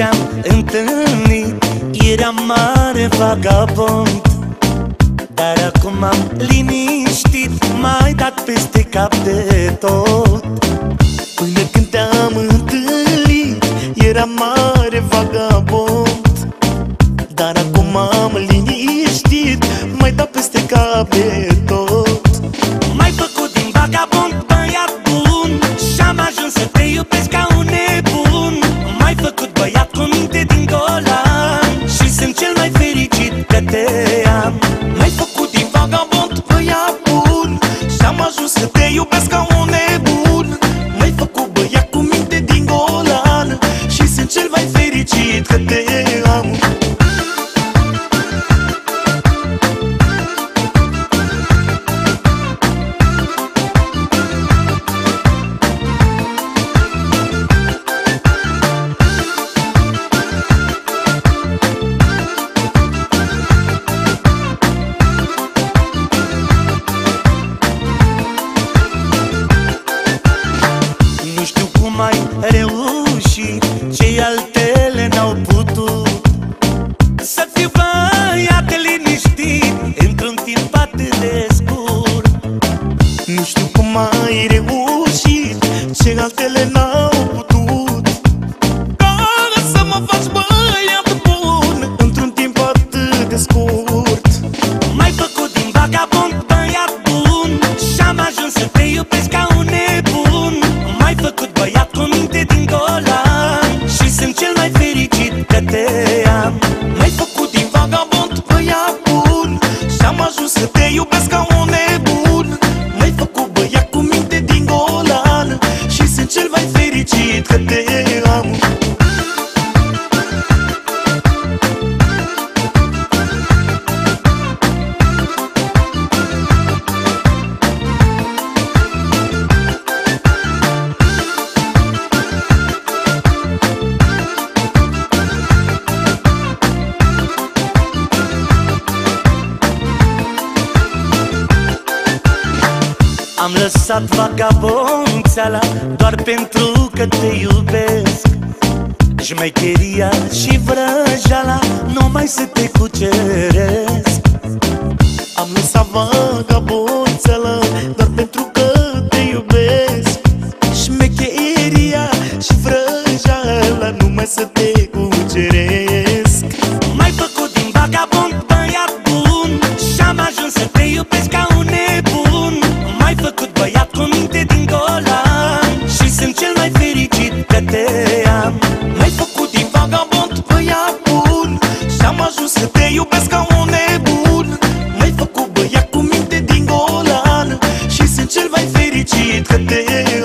te-am întâlnit. Eram mare vagabond Dar acum am liniștit. M-ai dat peste cap de tot. Până când te-am întâlnit Eram mare vagabond Dar acum am liniștit. M-ai dat peste cap de altele n-au putut. Să fii băiat liniștit Într-un timp atât de scurt. Nu știu cum ai reușit ter. Am lăsat vagabonțeala Doar pentru că te iubesc. Șmecheria și vrăjala Numai să te cuceresc. Am lăsat vagabonțeala Doar pentru vorbesc ca un nebun. M-ai făcut băiat cu minte din golan. Și sunt cel mai fericit că te